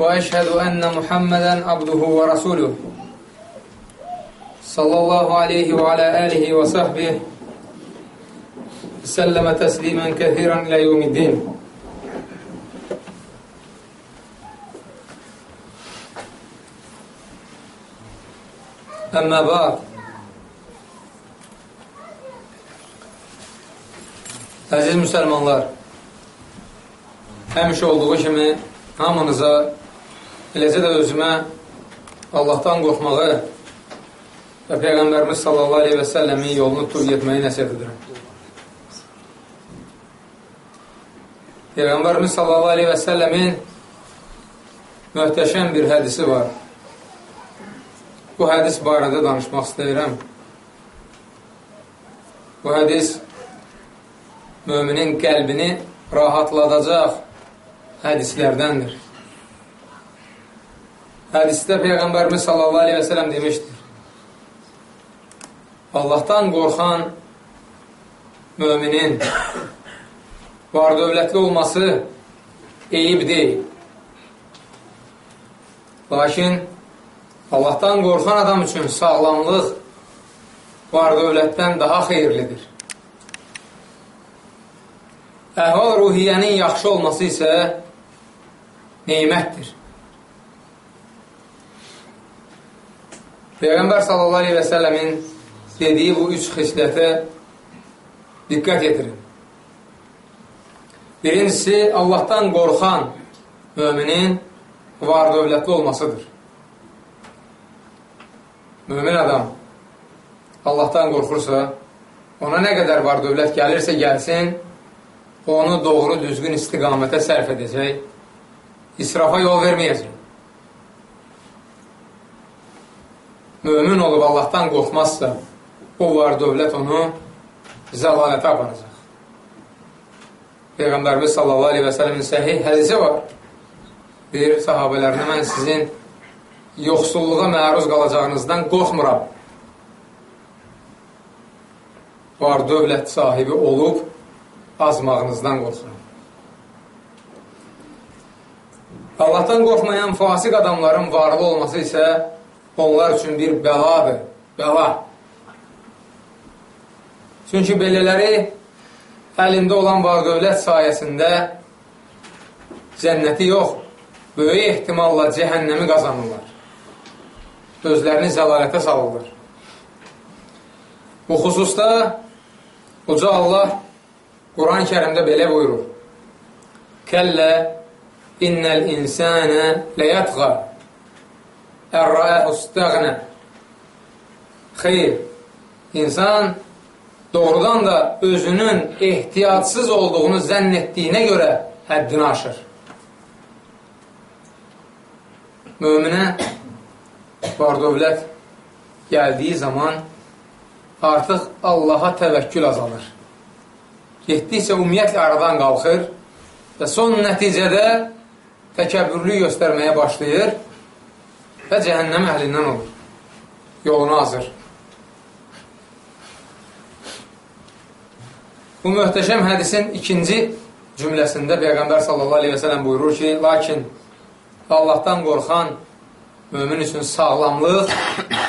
وأشهد أن محمدا عبده ورسوله صلى الله عليه وعلى آله وصحبه سلم تسليما كثيرا إلى يوم الدين أما بعد Əziz müsəlmanlar, həmişə olduğu kimi hamınıza, eləcə də özümə Allahdan qorxmağı və Peyğəmbərimiz sallallahu aleyhi və səlləmin yolunu tur getməyi nəsiyyət edirəm. Peyğəmbərimiz sallallahu aleyhi və səlləmin möhtəşəm bir hədisi var. Bu hədis barədə danışmaq istəyirəm. Bu hədis müminin qəlbini rahatladacaq hədislərdəndir. Hədisdə Peyğəmbərimiz sallallahu aleyhi və sələm demişdir. Allahdan qorxan müminin var dövlətli olması eyib deyil. Lakin Allahdan qorxan adam üçün sağlamlıq var dövlətdən daha xeyirlidir. Əhval ruhiyyənin yaxşı olması isə neymətdir. Peyğəmbər sallallahu aleyhi və səlləmin dediyi bu üç xislətə diqqət yetirin. Birincisi, Allahdan qorxan müminin var dövlətli olmasıdır. Mümin adam Allahdan qorxursa, ona nə qədər var dövlət gəlirsə gəlsin, onu doğru, düzgün istiqamətə sərf edəcək, israfa yol verməyəcək. Mömin olub Allahdan qorxmazsa, o var dövlət onu zəlalətə aparacaq. Peyğəmbərimiz sallallahu aleyhi və sələmin səhih hədisi var. Bir sahabələrinə mən sizin yoxsulluğa məruz qalacağınızdan qorxmuram. Var dövlət sahibi olub, azmağınızdan qorxuram. Allahdan qorxmayan fasik adamların varlı olması isə onlar üçün bir bəladır, bəla. Çünki belələri əlində olan var dövlət sayəsində cənnəti yox, böyük ehtimalla cəhənnəmi qazanırlar. Özlərini zəlalətə salırlar. Bu xüsusda Uca Allah Quran-ı kərimdə belə buyurur. Kəllə innəl insənə ləyətqa ərrəəhu stəğnə Xeyr, insan doğrudan da özünün ehtiyatsız olduğunu zənn etdiyinə görə həddini aşır. Möminə var dövlət gəldiyi zaman artıq Allaha təvəkkül azalır. Getdikcə ümumiyyətlə aradan qalxır və son nəticədə təkəbbürlü göstərməyə başlayır və cəhənnəm əhlindən olur. Yolunu azır. Bu möhtəşəm hədisin ikinci cümləsində Peyğəmbər sallallahu aleyhi və sələm buyurur ki, lakin Allahdan qorxan mömin üçün sağlamlıq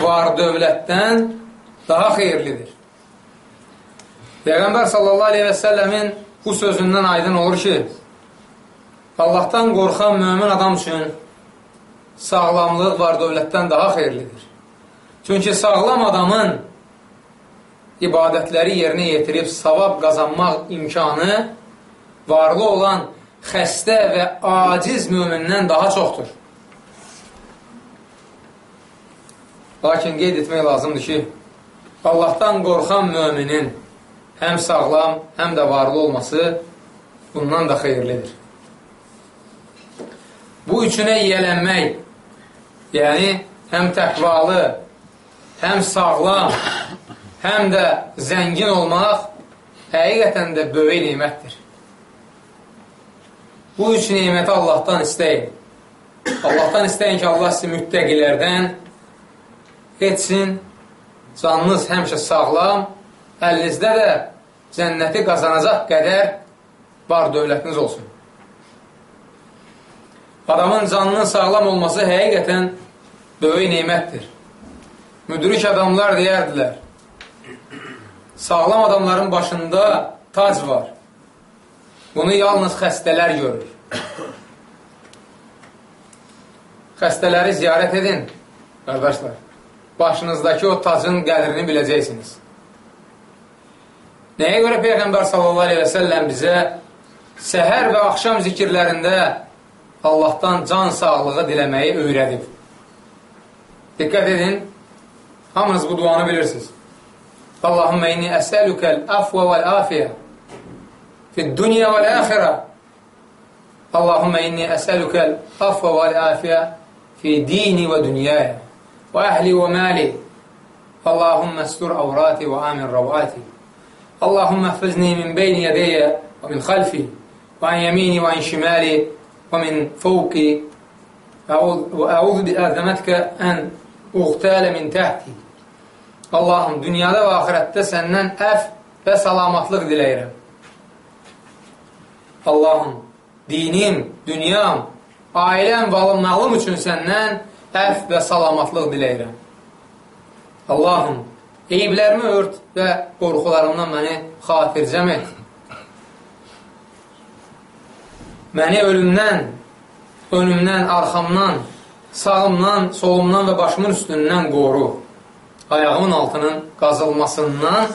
var dövlətdən daha xeyirlidir. Peyğəmbər sallallahu aleyhi və səlləmin bu sözündən aydın olur ki, Allahdan qorxan mömin adam üçün sağlamlıq var dövlətdən daha xeyirlidir. Çünki sağlam adamın ibadətləri yerinə yetirib savab qazanmaq imkanı varlı olan xəstə və aciz mömindən daha çoxdur. Lakin qeyd etmək lazımdır ki, Allahdan qorxan möminin həm sağlam, həm də varlı olması bundan da xeyirlidir. bu üçünə yiyələnmək, yəni həm təqvalı, həm sağlam, həm də zəngin olmaq həqiqətən də böyük neymətdir. Bu üç neyməti Allahdan istəyin. Allahdan istəyin ki, Allah sizi müttəqilərdən etsin, canınız həmişə sağlam, əlinizdə də cənnəti qazanacaq qədər var dövlətiniz olsun. Adamın canının sağlam olması həqiqətən böyük neymətdir. Müdrik adamlar deyərdilər, sağlam adamların başında tac var. Bunu yalnız xəstələr görür. Xəstələri ziyarət edin, qardaşlar. Başınızdakı o tacın qədrini biləcəksiniz. Nəyə görə Peyğəmbər sallallahu aleyhi və səlləm bizə səhər və axşam zikirlərində Allahdan can sağlığı diləməyi öyrədib. Diqqət edin, hamınız bu duanı bilirsiniz. Allahümmə inni əsəlükəl əfvə vəl-afiyyə fid-dünya vəl-əxirə Allahümmə inni əsəlükəl əfvə vəl-afiyyə fi dini və dünyaya və əhli və məli Allahümmə əstur əvrati və amin rəvati Allahümmə əffizni min beyni yədəyyə və min xalfi və an yemini və an şimali ومن فوقي وأعوذ بأزمتك أن uğtələ min təhti. Allahım, dünyada və axirətdə səndən əf və salamatlıq diləyirəm. Allahım, dinim, dünyam, ailəm və malım üçün səndən əf və salamatlıq diləyirəm. Allahım, eyiblərimi ört və qorxularımdan məni xatircəm et. Məni ölümdən, önümdən, arxamdan, sağımdan, solumdan və başımın üstündən qoru. Ayağımın altının qazılmasından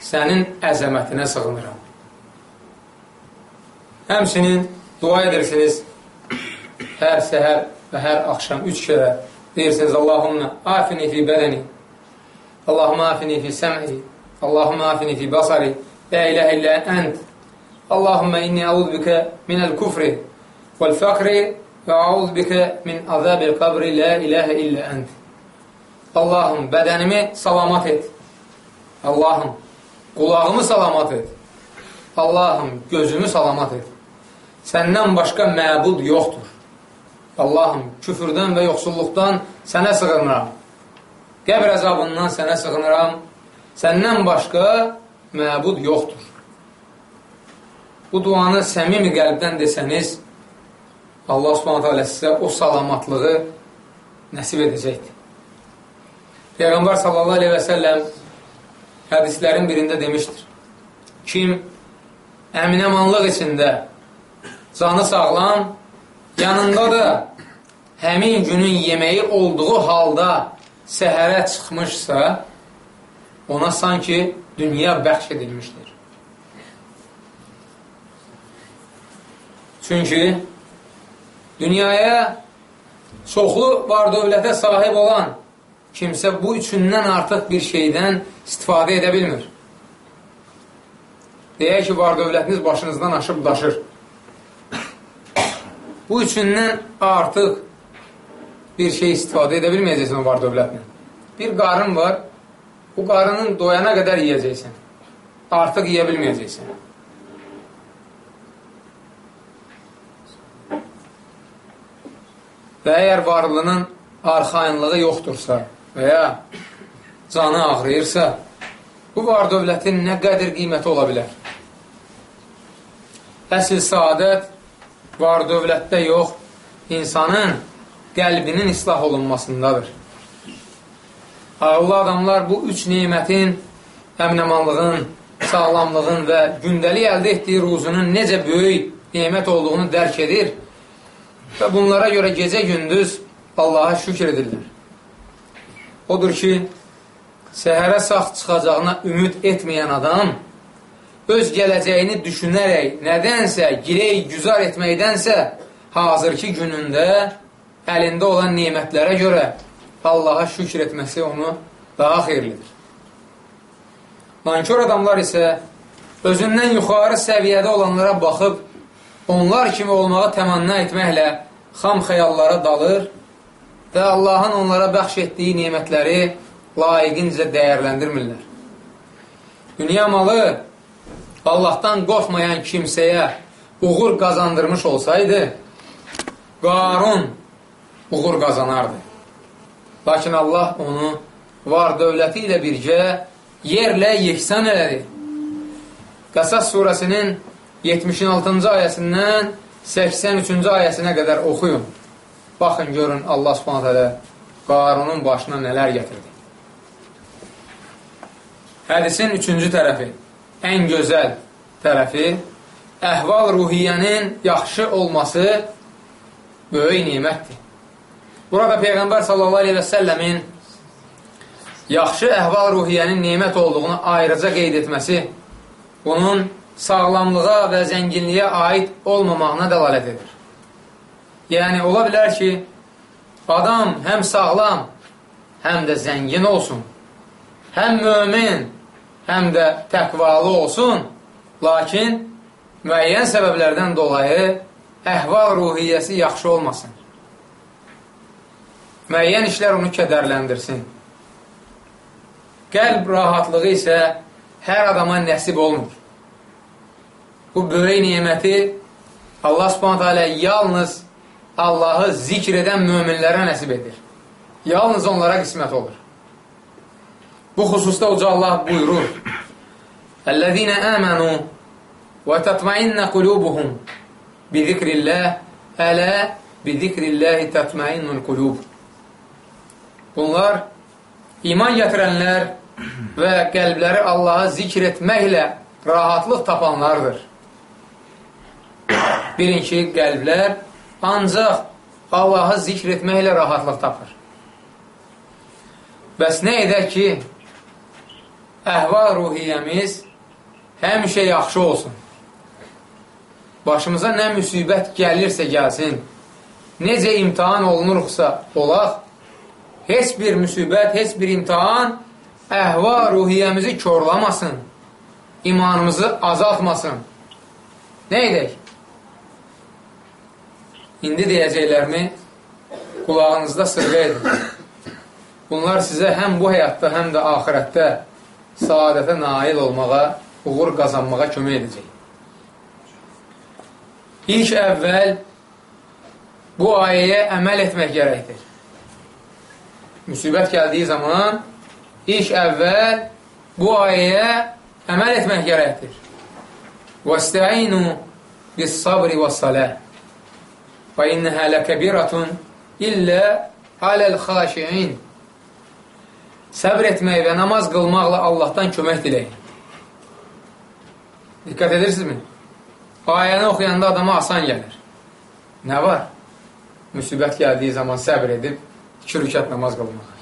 sənin əzəmətinə sığınıram. Həmsinin dua edirsiniz hər səhər və hər axşam üç kərə deyirsiniz Allahumma afini fi bədəni Allahumma afini fi səm'i Allahumma afini fi basari La ilahe illə ənd Allahümme inni əuz bikə minəl kufri vəl fəqri və əuz bikə min əzəbil qabri la iləhə illə ənd. Allahım, bədənimi salamat et. Allahım, qulağımı salamat et. Allahım, gözümü salamat et. Səndən başqa məbud yoxdur. Allahım, küfürdən və yoxsulluqdan sənə sığınıram. Qəbr əzabından sənə sığınıram. Səndən başqa məbud yoxdur bu duanı səmimi qəlbdən desəniz, Allah subhanətə alə sizə o salamatlığı nəsib edəcəkdir. Peyğəmbər sallallahu aleyhi və səlləm hədislərin birində demişdir. Kim əminəmanlıq içində canı sağlam, yanında da həmin günün yeməyi olduğu halda səhərə çıxmışsa, ona sanki dünya bəxş edilmişdir. Çünki dünyaya çoxlu var dövlətə sahib olan kimsə bu üçündən artıq bir şeydən istifadə edə bilmir. Deyək ki, var dövlətiniz başınızdan aşıb daşır. Bu üçündən artıq bir şey istifadə edə bilməyəcəksən var dövlətlə. Bir qarın var, bu qarının doyana qədər yiyəcəksən. Artıq yiyə bilməyəcəksən. Və əgər varlının arxayınlığı yoxdursa və ya canı ağrıyırsa, bu var dövlətin nə qədir qiyməti ola bilər? Əsl saadət var dövlətdə yox, insanın qəlbinin islah olunmasındadır. Ağıllı adamlar bu üç neymətin, əminəmanlığın, sağlamlığın və gündəlik əldə etdiyi ruzunun necə böyük neymət olduğunu dərk edir və bunlara görə gecə-gündüz Allaha şükür edirlər. Odur ki, səhərə sağ çıxacağına ümid etməyən adam öz gələcəyini düşünərək nədənsə girey güzar etməkdənsə hazırki günündə əlində olan nemətlərə görə Allaha şükür etməsi onu daha xeyirlidir. Nankör adamlar isə özündən yuxarı səviyyədə olanlara baxıb onlar kimi olmağı təmanna etməklə xam xəyallara dalır və Allahın onlara bəxş etdiyi nimətləri layiqincə dəyərləndirmirlər. Dünya malı Allahdan qorxmayan kimsəyə uğur qazandırmış olsaydı, Qarun uğur qazanardı. Lakin Allah onu var dövləti ilə birgə yerlə yeksan elədi. Qəsas surəsinin 76-cı ayəsindən 83-cü ayəsinə qədər oxuyun. Baxın, görün Allah subhanət hələ Qarunun başına nələr gətirdi. Hədisin üçüncü tərəfi, ən gözəl tərəfi, əhval ruhiyyənin yaxşı olması böyük nimətdir. Burada Peyğəmbər səlləmin yaxşı əhval ruhiyyənin nimət olduğunu ayrıca qeyd etməsi bunun sağlamlığa və zənginliyə aid olmamağına dəlalət edir. Yəni, ola bilər ki, adam həm sağlam, həm də zəngin olsun, həm mömin, həm də təqvalı olsun, lakin müəyyən səbəblərdən dolayı əhval ruhiyyəsi yaxşı olmasın. Müəyyən işlər onu kədərləndirsin. Qəlb rahatlığı isə hər adama nəsib olmur. Bu böyük niməti Allah subhanətə alə yalnız Allahı zikr edən möminlərə nəsib edir. Yalnız onlara qismət olur. Bu xüsusda Uca Allah buyurur. Əl-ləzīnə əmənu və tətmainnə qulubuhum bi zikrilləh ələ bi zikrilləhi tətmainnul qulub. Bunlar iman gətirənlər və qəlbləri Allahı zikr etməklə rahatlıq tapanlardır. Bilin ki, qəlblər ancaq Allahı zikr etməklə rahatlıq tapır. Bəs nə edək ki, əhval ruhiyyəmiz həmişə yaxşı olsun. Başımıza nə müsibət gəlirsə gəlsin, necə imtihan olunursa olaq, heç bir müsibət, heç bir imtihan əhval ruhiyyəmizi körlamasın, imanımızı azaltmasın. Nə edək? İndi deyəcəklərimi qulağınızda sırqa edin. Bunlar sizə həm bu həyatda, həm də ahirətdə saadətə nail olmağa, uğur qazanmağa kömək edəcək. İlk əvvəl bu ayəyə əməl etmək gərəkdir. Müsibət gəldiyi zaman ilk əvvəl bu ayəyə əməl etmək gərəkdir. وَاسْتَعِينُوا بِالصَّبْرِ وَالصَّلَاةِ Və innəhə ləkəbiratun illə haləl xaşiin. Səbr etmək və namaz qılmaqla Allahdan kömək diləyin. Diqqət edirsinizmi? Ayəni oxuyanda adama asan gəlir. Nə var? Müsibət gəldiyi zaman səbr edib iki rükət namaz qılmaq.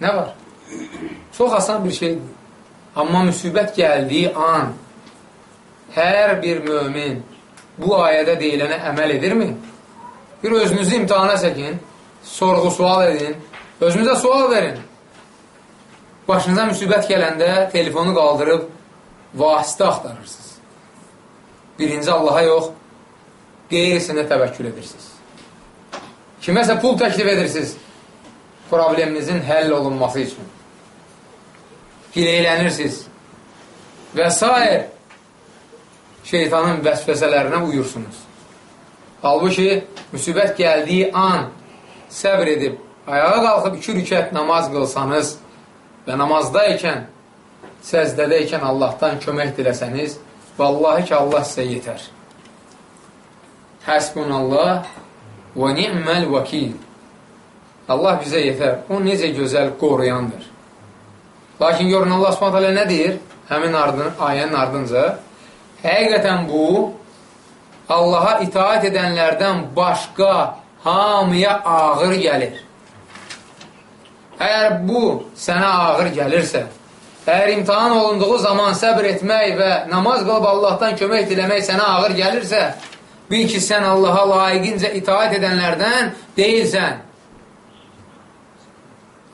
Nə var? Çox asan bir şeydir. Amma müsibət gəldiyi an hər bir mömin bu ayədə deyilənə əməl edirmi? Bir özünüzü imtihana çəkin, sorğu sual edin, özünüzə sual verin. Başınıza müsibət gələndə telefonu qaldırıb vasitə axtarırsınız. Birinci Allaha yox, qeyrisinə təvəkkül edirsiniz. Kiməsə pul təklif edirsiniz probleminizin həll olunması üçün gileylənirsiniz və s. şeytanın vəsvəsələrinə uyursunuz. Halbuki, müsibət gəldiyi an səbr edib, ayağa qalxıb iki rükət namaz qılsanız və namazdayken, səzdədəykən Allahdan kömək diləsəniz, vallahi ki, Allah sizə yetər. Həsbunallah və ni'məl vəkil. Allah bizə yetər. O necə gözəl qoruyandır. Lakin görün Allah subhanət nə deyir? Həmin ardın, ayənin ardınca həqiqətən bu Allaha itaat edənlərdən başqa hamıya ağır gəlir. Əgər bu sənə ağır gəlirsə, əgər imtihan olunduğu zaman səbr etmək və namaz qılıb Allahdan kömək diləmək sənə ağır gəlirsə, bil ki, sən Allaha layiqincə itaat edənlərdən deyilsən.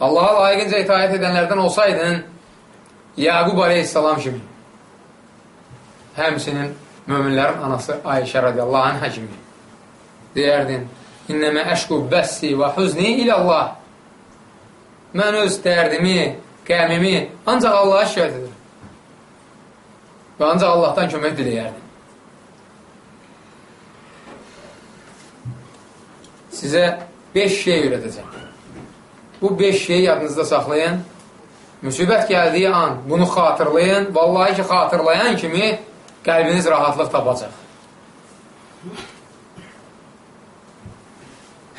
Allaha layiqincə itaət edənlərdən olsaydın, Yaqub aleyhissalam kimi, həmsinin möminlərin anası Ayşə radiyallahu anhə kimi deyərdin, İnnəmə əşqu bəssi və huzni ilallah. Mən öz dərdimi, qəmimi ancaq Allaha şikayət edirəm. Və ancaq Allahdan kömək diləyərdim. Sizə 5 şey öyrədəcəm. Bu 5 şeyi yadınızda saxlayın. Müsibət gəldiyi an bunu xatırlayın. Vallahi ki, xatırlayan kimi qəlbiniz rahatlıq tapacaq.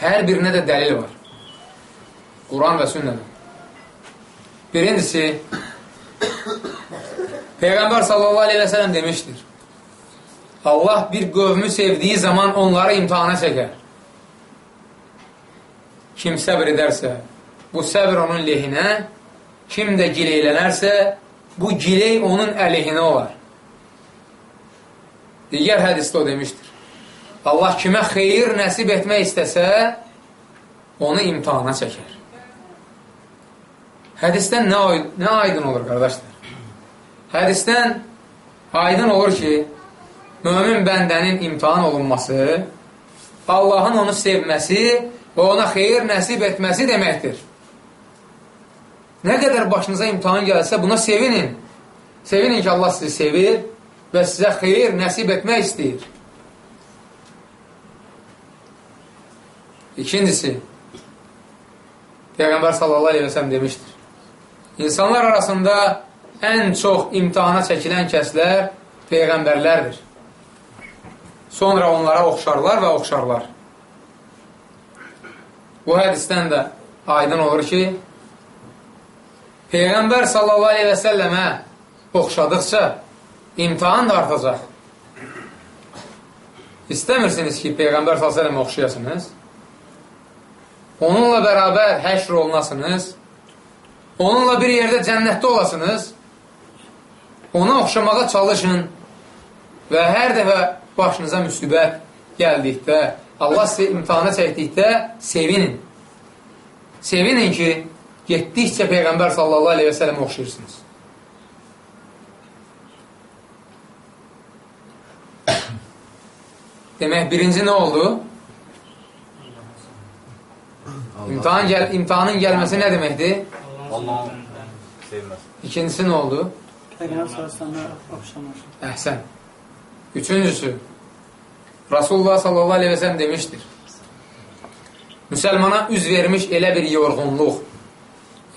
Hər birinə də dəlil var. Quran və sünnədən. Birincisi, Peyğəmbər sallallahu aleyhi və sələm demişdir. Allah bir qövmü sevdiyi zaman onları imtihana çəkər. Kim səbr edərsə, bu səbr onun lehinə, kim də gileylənərsə, bu giley onun əleyhinə olar. Digər hədisdə o demişdir. Allah kimə xeyir nəsib etmək istəsə, onu imtihana çəkər. Hədisdən nə, nə aydın olur, qardaşlar? Hədisdən aydın olur ki, mömin bəndənin imtihan olunması, Allahın onu sevməsi və ona xeyir nəsib etməsi deməkdir. Nə qədər başınıza imtihan gəlsə, buna sevinin. Sevinin ki, Allah sizi sevir və sizə xeyir nəsib etmək istəyir. İkincisi, Peyğəmbər sallallahu aleyhi və sələm demişdir. İnsanlar arasında ən çox imtihana çəkilən kəslər peyğəmbərlərdir. Sonra onlara oxşarlar və oxşarlar. Bu hədisdən də aydın olur ki, Peyğəmbər sallallahu aleyhi və səlləmə oxşadıqca imtihan da artacaq. İstəmirsiniz ki, Peyğəmbər sallallahu aleyhi və səlləmə oxşayasınız. Onunla bərabər həşr olunasınız. Onunla bir yerdə cənnətdə olasınız. Ona oxşamağa çalışın və hər dəfə başınıza müsibət gəldikdə, Allah sizi imtihana çəkdikdə sevinin. Sevinin ki, getdikcə Peyğəmbər sallallahu aleyhi və sələm oxşayırsınız. Demək, birinci nə oldu? İmtihan gəl imtihanın gəlməsi nə deməkdir? Allahın sevməsi. İkincisi nə oldu? Peyğəmbər sallallahu oxşamır. Əhsən. Üçüncüsü, Rasulullah sallallahu aleyhi və sələm demişdir. Müsəlmana üz vermiş elə bir yorğunluq,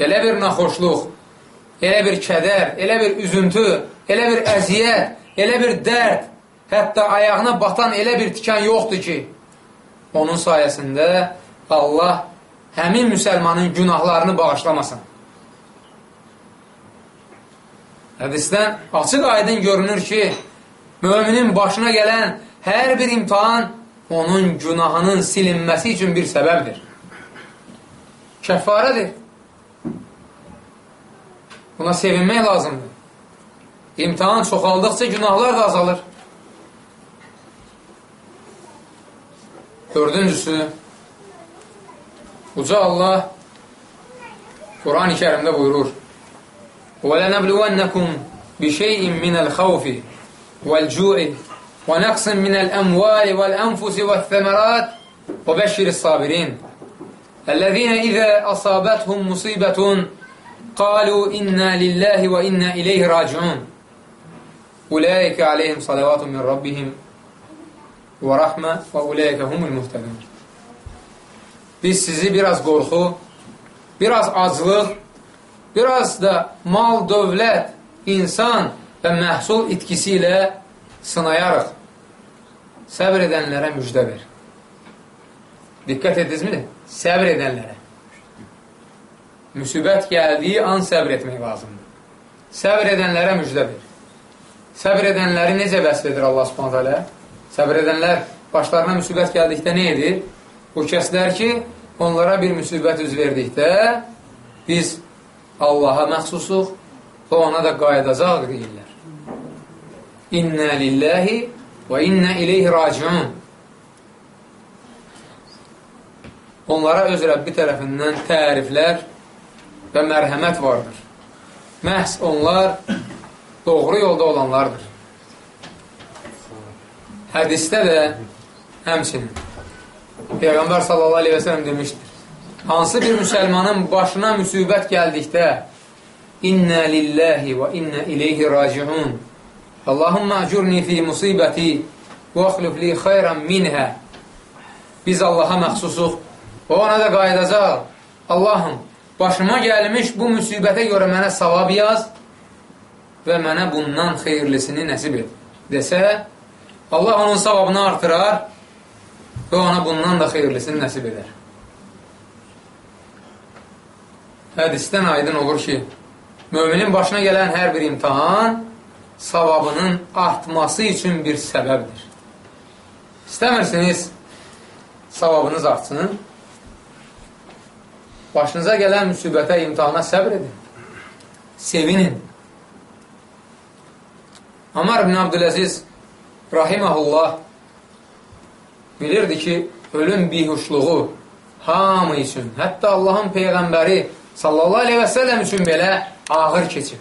elə bir naxoşluq, elə bir kədər, elə bir üzüntü, elə bir əziyyət, elə bir dərd, hətta ayağına batan elə bir tikan yoxdur ki, onun sayəsində Allah həmin müsəlmanın günahlarını bağışlamasın. Hədisdən açıq aydın görünür ki, müminin başına gələn hər bir imtihan onun günahının silinməsi üçün bir səbəbdir. Kəffarədir. Buna sevinmək lazımdır. İmtihan çoxaldıqca günahlar da azalır. Dördüncüsü, Uca Allah Quran-ı kərimdə buyurur, وَلَنَبْلُوَنَّكُمْ بِشَيْءٍ مِنَ الْخَوْفِ وَالْجُوعِ وَنَقْصٍ مِنَ الْأَمْوَالِ وَالْأَنْفُسِ وَالثَّمَرَاتِ وَبَشِّرِ الصَّابِرِينَ الَّذِينَ إِذَا أَصَابَتْهُمْ مُصِيبَةٌ قَالُوا إِنَّا لِلَّهِ وَإِنَّا إِلَيْهِ رَاجِعُونَ أُولَٰئِكَ عَلَيْهِمْ صَلَوَاتٌ مِنْ رَبِّهِمْ və rəhmə və uləyəkə humul muhtədun. Biz sizi biraz qorxu, biraz aclıq, biraz da mal, dövlət, insan və məhsul itkisi ilə sınayarıq. Səbr edənlərə müjdə ver. Diqqət edinizmi? Səbr edənlərə. Müsibət gəldiyi an səbr etmək lazımdır. Səbr edənlərə müjdə ver. Səbr edənləri necə vəsf edir Allah subhanətə alə? Səbr edənlər başlarına müsibət gəldikdə nə edir? Bu kəslər ki, onlara bir müsibət üz verdikdə biz Allaha məxsusuq və ona da qayıdacaq deyirlər. İnnə lilləhi və innə ileyhi raciun. Onlara öz Rəbbi tərəfindən təriflər və mərhəmət vardır. Məhz onlar doğru yolda olanlardır. Hədistə də həmçinin Peyğəmbər sallallahu aleyhi və sələm demişdir. Hansı bir müsəlmanın başına müsibət gəldikdə İnnə lillahi və innə ileyhi raciun. Allahumma acurni fi musibəti və axlif li xeyran minhə. Biz Allaha məxsusuq o ona da qayıdacaq. Allahım, başıma gəlmiş bu müsibətə görə mənə savab yaz və mənə bundan xeyirlisini nəsib et. Desə, Allah onun savabını artırar və ona bundan da xeyirlisini nəsib edər. Hədisdən aydın olur ki, müminin başına gələn hər bir imtihan savabının artması üçün bir səbəbdir. İstəmirsiniz savabınız artsın, başınıza gələn müsibətə, imtihana səbr edin, sevinin. Amar ibn Abdüləziz rahiməhullah bilirdi ki, ölüm bihuşluğu hamı üçün, hətta Allahın Peyğəmbəri sallallahu aleyhi və səlləm üçün belə ağır keçib.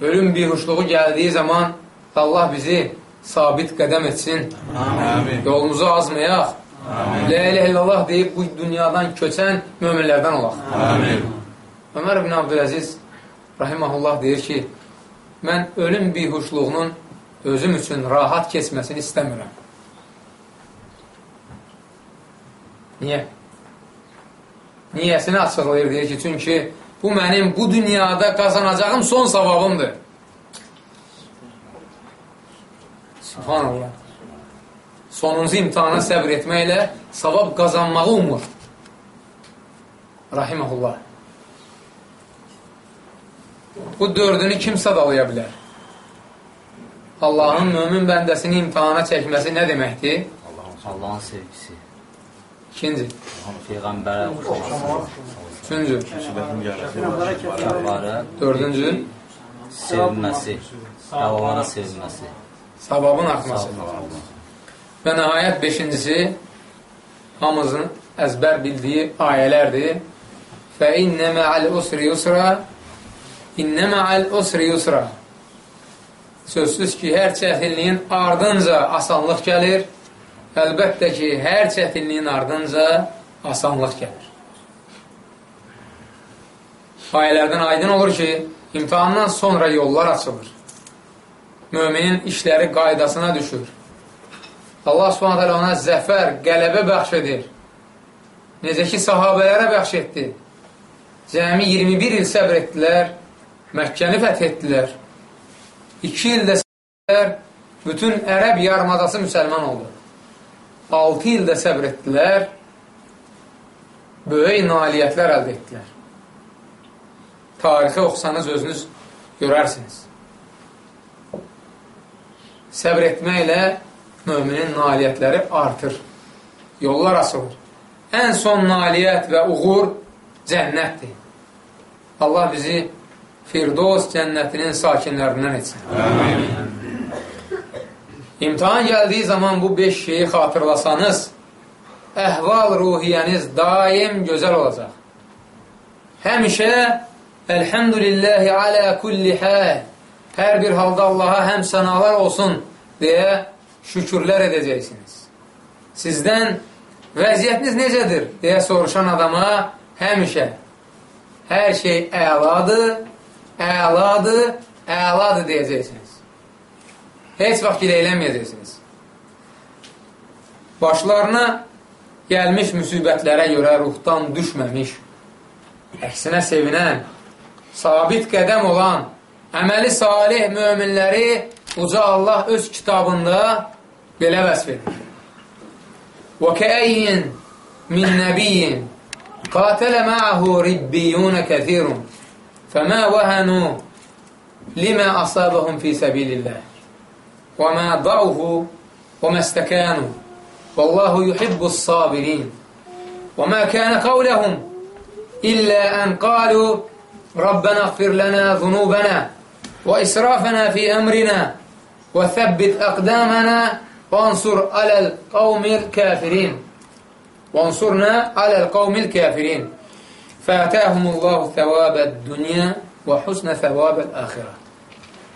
Ölüm bihuşluğu gəldiyi zaman Allah bizi sabit qədəm etsin. Amin. Yolumuzu azmayaq. La ilahe illallah deyib bu dünyadan köçən möminlərdən olaq. Amin. Ömər ibn Abdüləziz rahiməhullah deyir ki, mən ölüm bihuşluğunun özüm üçün rahat keçməsini istəmirəm. Niyə? Niyəsini açıqlayır, deyir ki, çünki bu mənim bu dünyada qazanacağım son savabımdır. Subhanallah. Sonuncu imtihana səbr etməklə savab qazanmağı umur. Rahiməhullah. Bu dördünü kim sadalaya bilər? Allahın mümin bəndəsini imtihana çəkməsi nə deməkdir? Allahın sevgisi, İkinci. Peyğəmbərə Üçüncü. Dördüncü. sevilməsi, davalara sevilməsi. Savabın artması. Və nəhayət beşincisi hamımızın əzbər bildiyi ayələrdir. Fə innə mə'əl usri yusra innə mə'əl usri yusra Sözsüz ki, hər çətinliyin ardınca asanlıq gəlir. Əlbəttə ki, hər çətinliyin ardınca asanlıq gəlir. Ayələrdən aydın olur ki, imtihandan sonra yollar açılır. Müminin işləri qaydasına düşür. Allah subhanət hələ ona zəfər, qələbə bəxş edir. Necə ki, sahabələrə bəxş etdi. Cəmi 21 il səbr etdilər, Məkkəni fəth etdilər. 2 ildə səbr bütün ərəb yarımadası müsəlman oldu. 6 ildə səbr etdilər, böyük nailiyyətlər əldə etdilər. Tarixi oxusanız özünüz görərsiniz. Səbr etməklə müminin nailiyyətləri artır. Yollar açılır. Ən son nailiyyət və uğur cənnətdir. Allah bizi Firdos cənnətinin sakinlərindən etsin. Amin. İmtihan gəldiyi zaman bu beş şeyi xatırlasanız, əhval ruhiyyəniz daim gözəl olacaq. Həmişə Elhamdülillahi alə kulli həl hər bir halda Allaha həm sənalar olsun deyə şükürlər edəcəksiniz. Sizdən vəziyyətiniz necədir deyə soruşan adama həmişə hər şey əladır, əladır, əladır deyəcəksiniz. Heç vaxt giləylənməyəcəksiniz. Başlarına gəlmiş müsibətlərə görə ruhdan düşməmiş, əksinə sevinən, sabit qədəm olan, əməli salih möminləri uca Allah öz kitabında belə vəsf edir. وَكَأَيِّن مِنْ نَبِيٍّ قَاتَلَ مَعَهُ رِبِّيُّونَ كَثِيرٌ فَمَا وَهَنُوا لِمَا أَصَابَهُمْ فِي سَبِيلِ اللَّهِ؟ وَمَا ضَعُفُوا وَمَا اسْتَكَانُوا. وَاللَّهُ يُحِبُّ الصَّابِرِينَ. وَمَا كَانَ قَوْلَهُمْ إِلَّا أَنْ قَالُوا رَبَّنَا اغْفِرْ لَنَا ذُنُوبَنَا وإسرافنا في أمرنا وثبت أقدامنا وانصر على القوم الكافرين. وانصرنا على القوم الكافرين. Fətəhumullahu səvabəd dünya və husnə səvabəd axirə.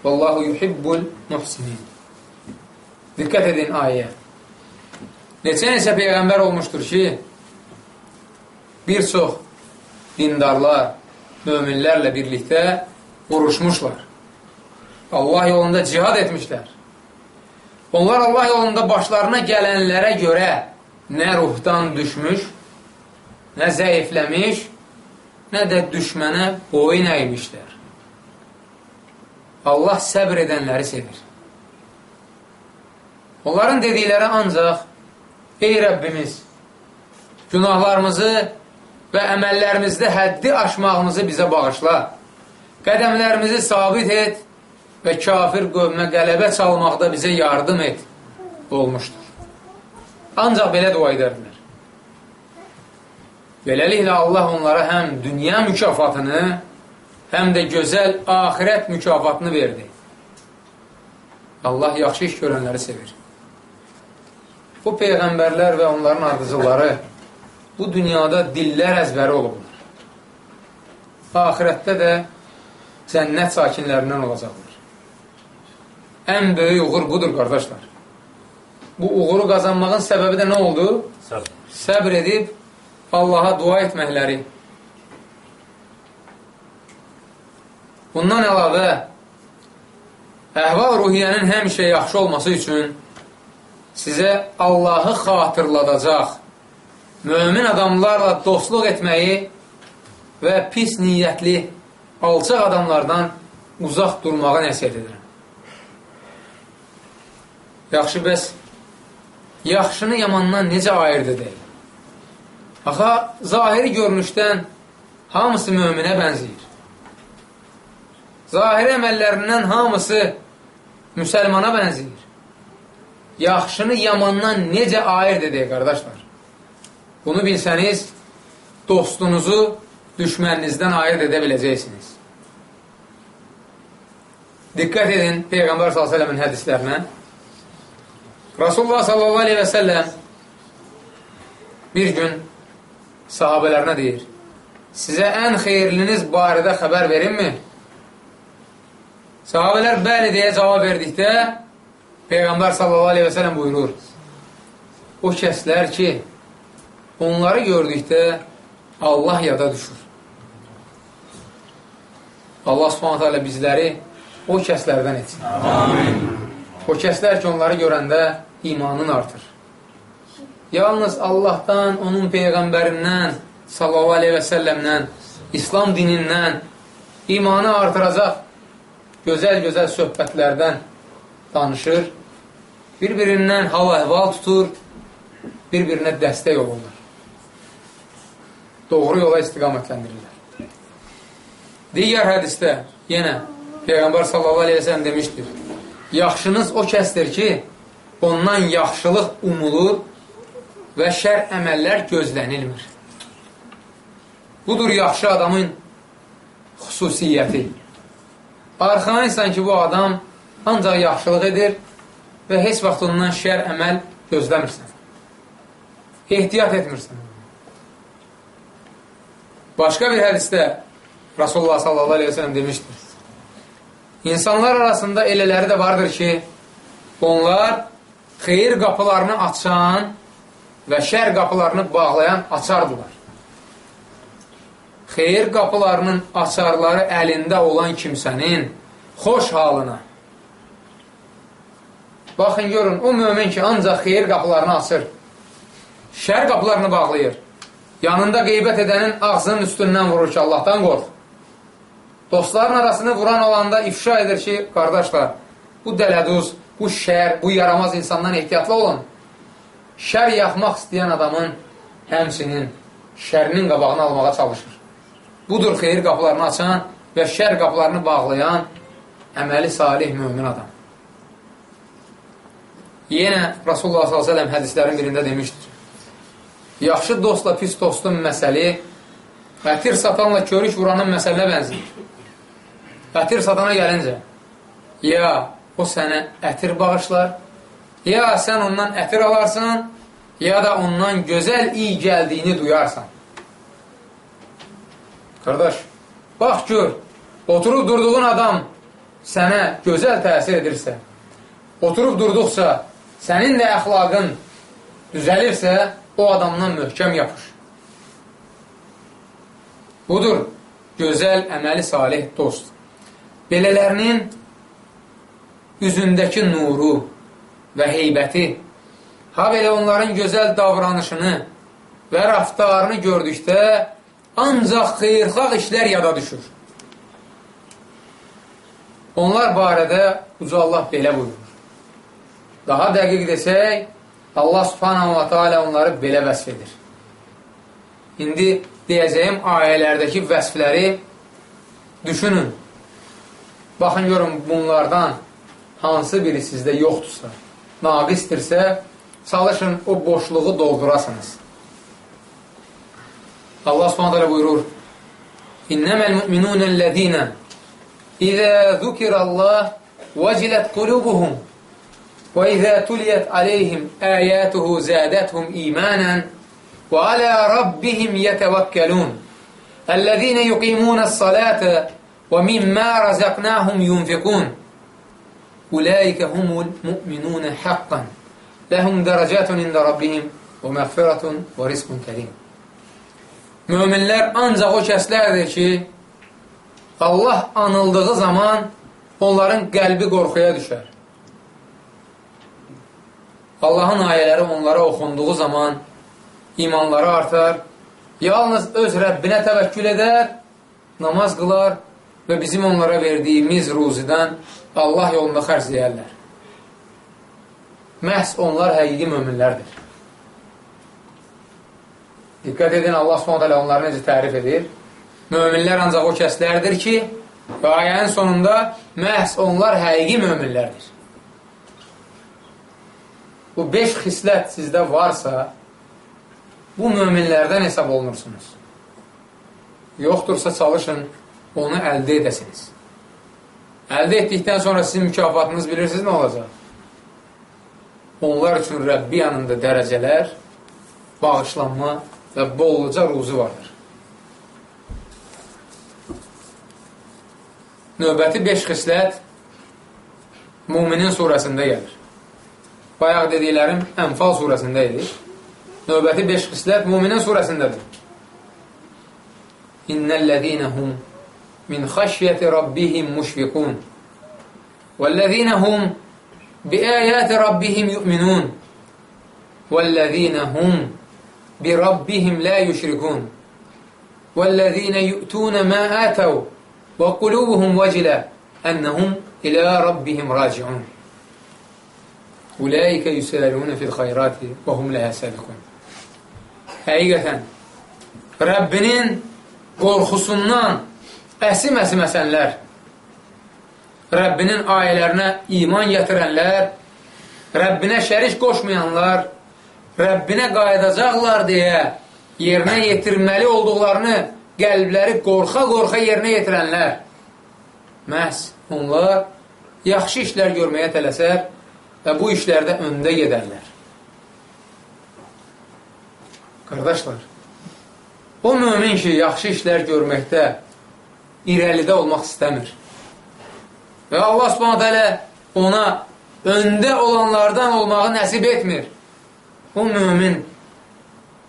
Vallahu yuhibbul muhsinin. Diqqət edin ayə. Neçə-neçə peyğəmbər olmuşdur ki, bir çox dindarlar, möminlərlə birlikdə vuruşmuşlar. Allah yolunda cihad etmişlər. Onlar Allah yolunda başlarına gələnlərə görə nə ruhdan düşmüş, nə zəifləmiş, nə də düşmənə boyun əymişlər. Allah səbr edənləri sevir. Onların dedikləri ancaq Ey Rəbbimiz, günahlarımızı və əməllərimizdə həddi aşmağımızı bizə bağışla. Qədəmlərimizi sabit et və kafir qövmə qələbə çalmaqda bizə yardım et olmuşdur. Ancaq belə dua edərdilər. Beləliklə Allah onlara həm dünya mükafatını, həm də gözəl ahirət mükafatını verdi. Allah yaxşı iş görənləri sevir. Bu peyğəmbərlər və onların ardıcıları bu dünyada dillər əzbəri olublar. Ahirətdə də cənnət sakinlərindən olacaqlar. Ən böyük uğur budur, qardaşlar. Bu uğuru qazanmağın səbəbi də nə oldu? Səbr. Edib Allaha dua etməkləri. Bundan əlavə, əhval ruhiyyənin həmişə yaxşı olması üçün sizə Allahı xatırladacaq, mömin adamlarla dostluq etməyi və pis niyyətli, alçaq adamlardan uzaq durmağa nəsiyyət edirəm. Yaxşı, bəs yaxşını yamandan necə ayırt edək? Axa, zahiri görünüşdən hamısı möminə bənziyir. Zahiri əməllərindən hamısı müsəlmana bənziyir. Yaxşını yamandan necə ayırt edək, qardaşlar? Bunu bilsəniz, dostunuzu düşməninizdən ayırt edə biləcəksiniz. Diqqət edin Peyğəmbər s.ə.v-in hədislərinə. Rasulullah s.a.v. bir gün sahabələrinə deyir, sizə ən xeyirliniz barədə xəbər verinmi? Sahabələr bəli deyə cavab verdikdə, Peyğəmbər s.a.v. buyurur, o kəslər ki, onları gördükdə Allah yada düşür. Allah subhanətə alə bizləri o kəslərdən etsin. Amin. O kəslər ki, onları görəndə imanın artır. Yalnız Allahdan, onun Peyğəmbərindən, sallallahu aleyhi və səlləmdən, İslam dinindən imanı artıracaq gözəl-gözəl söhbətlərdən danışır, bir-birindən hal-əhval tutur, bir-birinə dəstək olurlar. Doğru yola istiqamətləndirirlər. Digər hədisdə yenə Peyğəmbər sallallahu aleyhi və sələm demişdir, yaxşınız o kəsdir ki, ondan yaxşılıq umulur və şər əməllər gözlənilmir. Budur yaxşı adamın xüsusiyyəti. Arxanaysan ki, bu adam ancaq yaxşılıq edir və heç vaxt ondan şər əməl gözləmirsən. Ehtiyat etmirsən. Başqa bir hədisdə Rasulullah sallallahu aleyhi ve sellem demişdir. İnsanlar arasında elələri də vardır ki, onlar xeyir qapılarını açan və şər qapılarını bağlayan açardılar. Xeyir qapılarının açarları əlində olan kimsənin xoş halına. Baxın, görün, o mömin ki, ancaq xeyir qapılarını açır, şər qapılarını bağlayır. Yanında qeybət edənin ağzının üstündən vurur ki, Allahdan qorx. Dostların arasını vuran olanda ifşa edir ki, qardaşlar, bu dələduz, bu şər, bu yaramaz insandan ehtiyatlı olun. Şər yaxmaq istəyən adamın həmsinin şərinin qabağını almağa çalışır. Budur xeyir qapılarını açan və şər qapılarını bağlayan əməli salih mümin adam. Yenə Rasulullah s.ə.v hədislərin birində demişdir. Yaxşı dostla pis dostun məsəli ətir satanla körük vuranın məsələ bənzəyir. Ətir satana gəlincə, ya o sənə ətir bağışlar, ya sən ondan ətir alarsan, ya da ondan gözəl iyi gəldiyini duyarsan. Qardaş, bax gör, oturub durduğun adam sənə gözəl təsir edirsə, oturub durduqca sənin də əxlaqın düzəlirsə, o adamdan möhkəm yapış. Budur, gözəl, əməli salih dost. Belələrinin üzündəki nuru və heybəti, ha belə onların gözəl davranışını və raftarını gördükdə ancaq xeyrxalq işlər yada düşür. Onlar barədə Uca Allah belə buyurur. Daha dəqiq desək, Allah subhanahu wa ta'ala onları belə vəsf edir. İndi deyəcəyim ayələrdəki vəsfləri düşünün. Baxın, görün, bunlardan hansı biri sizdə yoxdursa, naqistirsə, çalışın o boşluğu doldurasınız. Allah subhanahu ta'ala buyurur, İnnəməl müminunəl-ləzinə İzə zukirallah vəcilət qulubuhum və izə tuliyət aleyhim əyətuhu zədəthum imanən və alə rabbihim yətəvəkkəlun Əl-ləzinə yuqimunə s-salətə və mimmə rəzəqnəhum yunfiqun Ulaikə humul mu'minunə haqqan ləhum dərəcətun ində rabbihim və məğfirətun və rizqun kərim Möminlər ancaq o kəslərdir ki, Allah anıldığı zaman onların qəlbi qorxuya düşər. Allahın ayələri onlara oxunduğu zaman imanları artar, yalnız öz Rəbbinə təvəkkül edər, namaz qılar və bizim onlara verdiyimiz ruzidən Allah yolunda xərcləyərlər. Məhz onlar həqiqi möminlərdir. Diqqət edin, Allah s.ə.v onları necə tərif edir? Möminlər ancaq o kəslərdir ki, və ayənin sonunda məhz onlar həqiqi möminlərdir. Bu beş xislət sizdə varsa, bu möminlərdən hesab olunursunuz. Yoxdursa çalışın, onu əldə edəsiniz. Əldə etdikdən sonra sizin mükafatınız bilirsiniz nə olacaq? Onlar üçün Rəbbi yanında dərəcələr, bağışlanma və bolluca ruzu vardır. Növbəti 5 xislət Muminin surəsində gəlir. Bayaq dediklərim Ənfal surəsində idi. Növbəti 5 xislət Muminin surəsindədir. İnnəl-ləzīnə من خشية ربهم مشفقون. والذين هم بآيات ربهم يؤمنون. والذين هم بربهم لا يشركون. والذين يؤتون ما آتوا وقلوبهم وجلة أنهم إلى ربهم راجعون. أولئك يسألون في الخيرات وهم لها سابقون حقيقة Rabbinin korkusundan əsim-əsim əsənlər, Rəbbinin ayələrinə iman gətirənlər, Rəbbinə şərik qoşmayanlar, Rəbbinə qayıdacaqlar deyə yerinə yetirməli olduqlarını qəlbləri qorxa-qorxa yerinə yetirənlər, məhz onlar yaxşı işlər görməyə tələsər və bu işlərdə öndə gedərlər. Qardaşlar, o mümin ki, yaxşı işlər görməkdə irəlidə olmaq istəmir. Və Allah subhanət hələ ona öndə olanlardan olmağı nəsib etmir. O mümin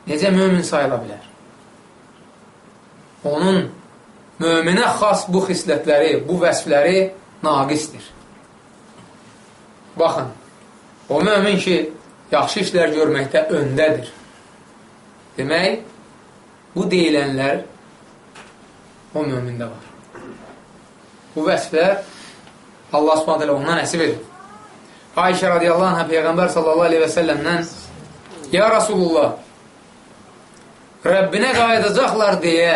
necə mümin sayıla bilər? onun möminə xas bu xislətləri, bu vəsfləri naqisdir. Baxın, o mömin ki, yaxşı işlər görməkdə öndədir. Demək, bu deyilənlər o mömində var. Bu vəsflər Allah subhanət ondan nəsib edir. Ayşə radiyallahu anh, Peyğəmbər sallallahu aleyhi və səlləmdən Ya Rasulullah, Rəbbinə qayıdacaqlar deyə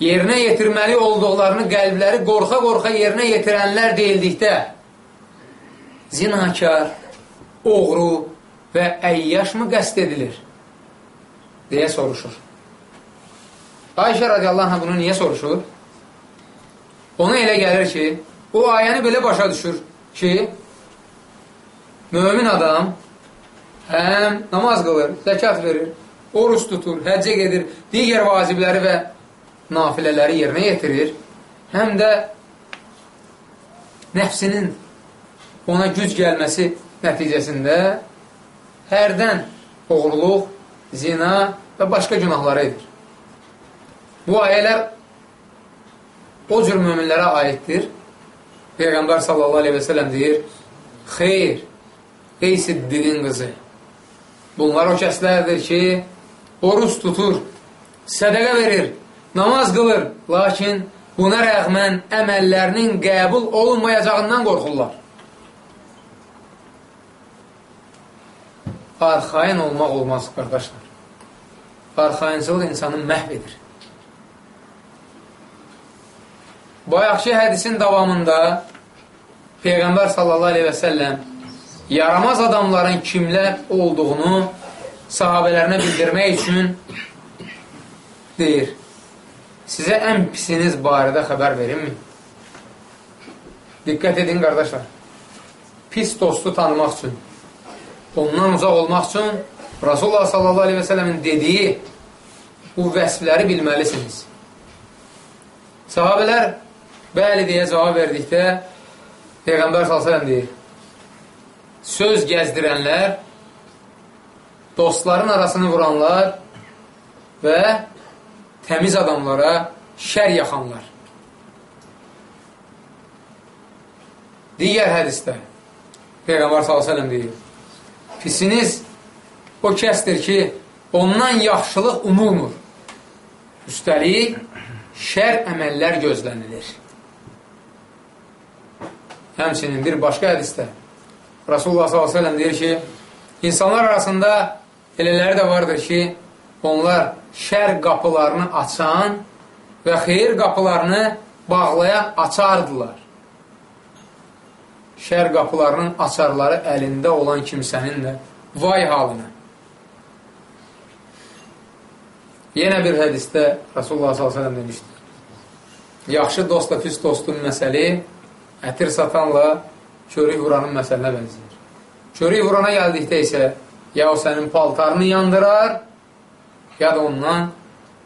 yerinə yetirməli olduqlarını qəlbləri qorxa-qorxa yerinə yetirənlər deyildikdə zinakar, oğru və əyyaş mı qəst edilir? deyə soruşur. Ayşə radiyallahu anh bunu niyə soruşur? Ona elə gəlir ki, o ayəni belə başa düşür ki, mömin adam həm namaz qılır, zəkat verir, oruç tutur, həccə gedir, digər vacibləri və nafilələri yerinə yetirir, həm də nəfsinin ona güc gəlməsi nəticəsində hərdən oğurluq, zina və başqa günahları edir. Bu ayələr o cür müminlərə aiddir. Peyğəmbər sallallahu aleyhi və sələm deyir, xeyr, ey siddiqin qızı, bunlar o kəslərdir ki, oruz tutur, sədəqə verir, namaz qılır, lakin buna rəğmən əməllərinin qəbul olunmayacağından qorxurlar. Arxain olmaq olmaz, qardaşlar. Arxaincılıq insanı məhv edir. Bayaqki hədisin davamında Peyğəmbər sallallahu aleyhi və səlləm yaramaz adamların kimlər olduğunu sahabələrinə bildirmək üçün deyir, sizə ən pisiniz barədə xəbər verinmi? Diqqət edin, qardaşlar. Pis dostu tanımaq üçün, ondan uzaq olmaq üçün Rasulullah sallallahu aleyhi və sələmin dediyi bu vəsfləri bilməlisiniz. Sahabələr bəli deyə cavab verdikdə Peyğəmbər s.ə.v deyir, söz gəzdirənlər, dostların arasını vuranlar və təmiz adamlara şər yaxanlar. Digər hədisdə Peyğəmbər s.ə.v deyir, pisiniz o kəsdir ki, ondan yaxşılıq umulmur. Üstəlik, şər əməllər gözlənilir. Həmçinin bir başqa hədisdə Rasulullah s.ə.v deyir ki, insanlar arasında elələri də vardır ki, onlar şər qapılarını açan və xeyir qapılarını bağlayan açardılar. Şər qapılarının açarları əlində olan kimsənin də vay halına. Yenə bir hədisdə Rasulullah s.ə.v demişdir. Yaxşı dostla pis dostun məsəli ətir satanla körük vuranın məsəlinə bənzəyir. Körük vurana gəldikdə isə ya o sənin paltarını yandırar, ya da ondan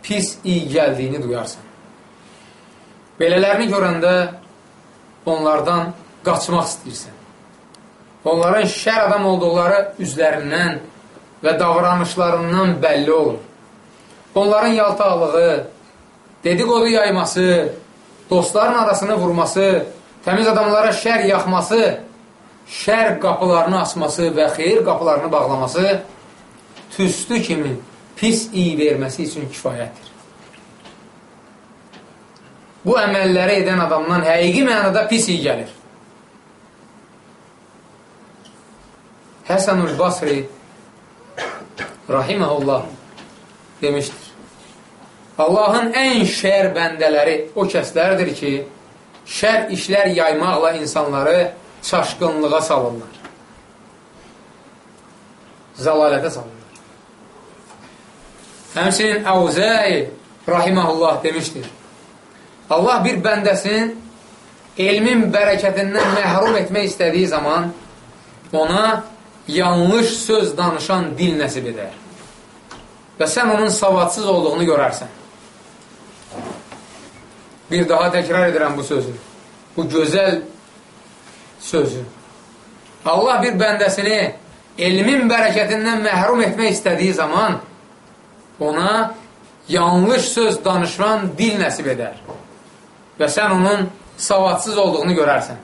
pis iyi gəldiyini duyarsan. Belələrini görəndə onlardan qaçmaq istəyirsən. Onların şər adam olduqları üzlərindən və davranışlarından bəlli olur. Onların yaltaqlığı, dedikodu yayması, dostların arasını vurması, təmiz adamlara şər yaxması, şər qapılarını açması və xeyir qapılarını bağlaması tüstü kimi pis iyi verməsi üçün kifayətdir. Bu əməlləri edən adamdan həqiqi mənada pis iyi gəlir. Həsənül Basri rahiməhullah demişdir. Allahın ən şər bəndələri o kəslərdir ki, şər işlər yaymaqla insanları çaşqınlığa salırlar. Zəlalətə salırlar. Həmçinin Əvzəyi rahiməhullah demişdir. Allah bir bəndəsinin elmin bərəkətindən məhrum etmək istədiyi zaman ona yanlış söz danışan dil nəsib edər. Və sən onun savadsız olduğunu görərsən. Bir daha təkrar edirəm bu sözü. Bu gözəl sözü. Allah bir bəndəsini elmin bərəkətindən məhrum etmək istədiyi zaman ona yanlış söz danışan dil nəsib edər. Və sən onun savadsız olduğunu görərsən.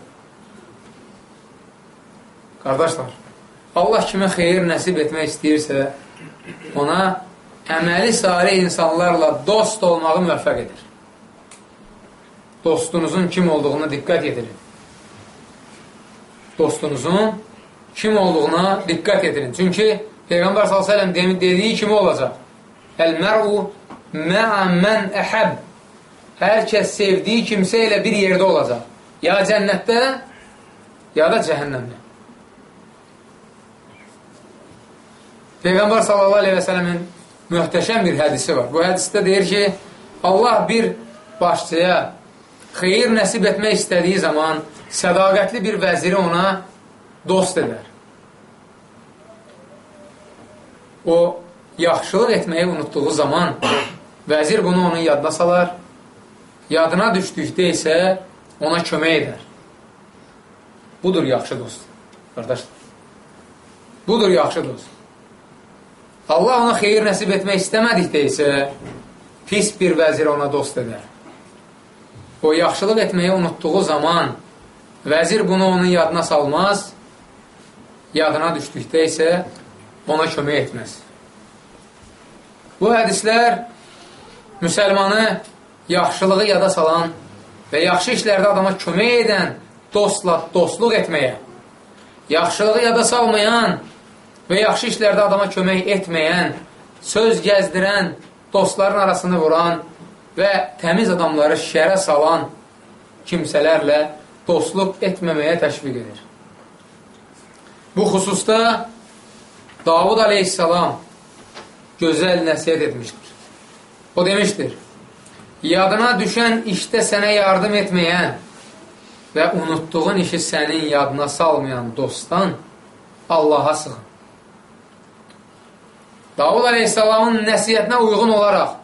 Qardaşlar, Allah kimə xeyir nəsib etmək istəyirsə, ona əməli sari insanlarla dost olmağı müvəffəq edir dostunuzun kim olduğuna diqqət edirin. Dostunuzun kim olduğuna diqqət edirin. Çünki Peyğəmbər s.ə.v dediyi kimi olacaq. Əl-mər'u mə'əmmən əhəb Hər kəs sevdiyi kimsə ilə bir yerdə olacaq. Ya cənnətdə, ya da cəhənnəmdə. Peyğəmbər sallallahu aleyhi və sələmin möhtəşəm bir hədisi var. Bu hədisdə deyir ki, Allah bir başçıya xeyir nəsib etmək istədiyi zaman sədaqətli bir vəziri ona dost edər. O, yaxşılıq etməyi unutduğu zaman vəzir bunu onun yadına salar, yadına düşdükdə isə ona kömək edər. Budur yaxşı dost, qardaşlar. Budur yaxşı dost. Allah ona xeyir nəsib etmək istəmədikdə isə pis bir vəzir ona dost edər. O yaxşılıq etməyi unutduğu zaman vəzir bunu onun yadına salmaz, yadına düşdükdə isə ona kömək etməz. Bu hədislər müsəlmanı yaxşılığı yada salan və yaxşı işlərdə adama kömək edən dostla dostluq etməyə, yaxşılığı yada salmayan və yaxşı işlərdə adama kömək etməyən, söz gəzdirən, dostların arasını vuran və təmiz adamları şərə salan kimsələrlə dostluq etməməyə təşviq edir. Bu xüsusda Davud aleyhissalam gözəl nəsiyyət etmişdir. O demişdir, yadına düşən işdə sənə yardım etməyən və unutduğun işi sənin yadına salmayan dostdan Allaha sığın. Davud Aleyhisselamın nəsiyyətinə uyğun olaraq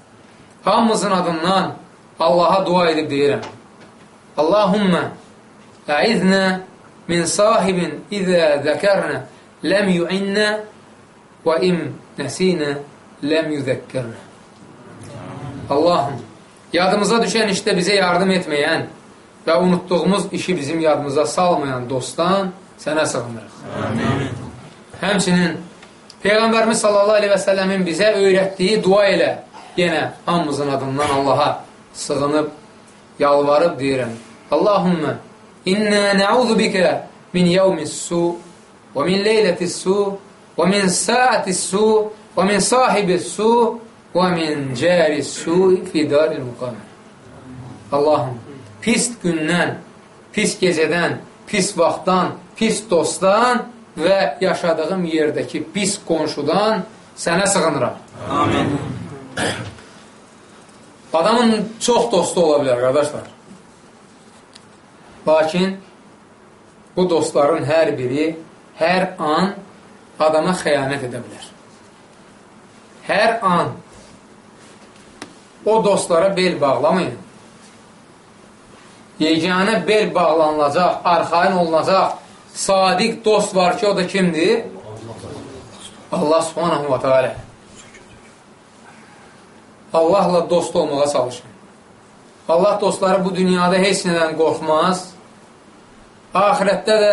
hamımızın adından Allaha dua edib deyirəm. Allahümmə əiznə min sahibin izə zəkərnə ləm yu'innə və im nəsinə ləm yüzəkkərnə. Allahım, yadımıza düşən işdə bizə yardım etməyən və unutduğumuz işi bizim yadımıza salmayan dostdan sənə sığınırıq. Həmçinin Peyğəmbərimiz sallallahu aleyhi və səlləmin bizə öyrətdiyi dua ilə yenə hamımızın adından Allaha sığınıb, yalvarıb deyirəm. Allahümmə, innə nəuzu bikə min yevmis su və min leylətis su və min saətis su və min sahibis su və min cəris su fi daril muqamə. Allahım, pis gündən, pis gecədən, pis vaxtdan, pis dostdan və yaşadığım yerdəki pis qonşudan sənə sığınıram. Amin. Adamın çox dostu ola bilər, qardaşlar. Lakin bu dostların hər biri hər an adama xəyanət edə bilər. Hər an o dostlara bel bağlamayın. Yeganə bel bağlanılacaq, arxain olunacaq sadiq dost var ki, o da kimdir? Allah subhanahu wa ta'ala. Allahla dost olmağa çalışın. Allah dostları bu dünyada heç nədən qorxmaz, ahirətdə də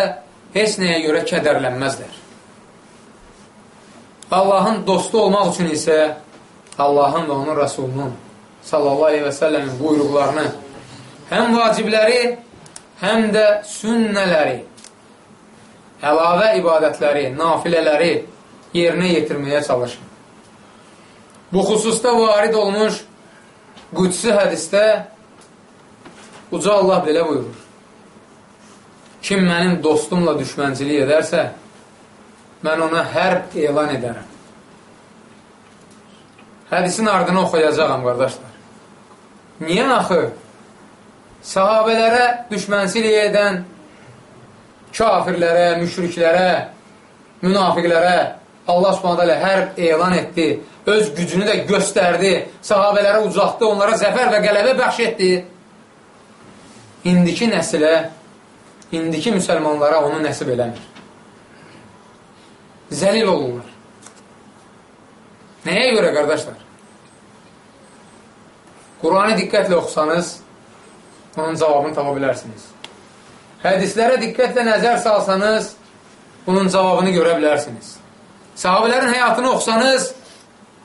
heç nəyə görə kədərlənməzlər. Allahın dostu olmaq üçün isə Allahın və onun Rəsulunun sallallahu aleyhi və səlləmin buyruqlarını həm vacibləri, həm də sünnələri əlavə ibadətləri, nafilələri yerinə yetirməyə çalışın. Bu xüsusda varid olmuş qüdsi hədistə Uca Allah belə buyurur. Kim mənim dostumla düşmənçilik edərsə, mən ona hərb elan edərəm. Hədisin ardını oxuyacaqam, qardaşlar. Niyə axı? Sahabələrə düşmənçilik edən kafirlərə, müşriklərə, münafiqlərə Allah subhanət hələ hər elan etdi, öz gücünü də göstərdi, sahabələrə ucaqdı, onlara zəfər və qələbə bəxş etdi. İndiki nəsilə, indiki müsəlmanlara onu nəsib eləmir. Zəlil olurlar. Nəyə görə, qardaşlar? Quranı diqqətlə oxusanız, onun cavabını tapa bilərsiniz. Hədislərə diqqətlə nəzər salsanız, bunun cavabını görə bilərsiniz. Sahabələrin həyatını oxusanız,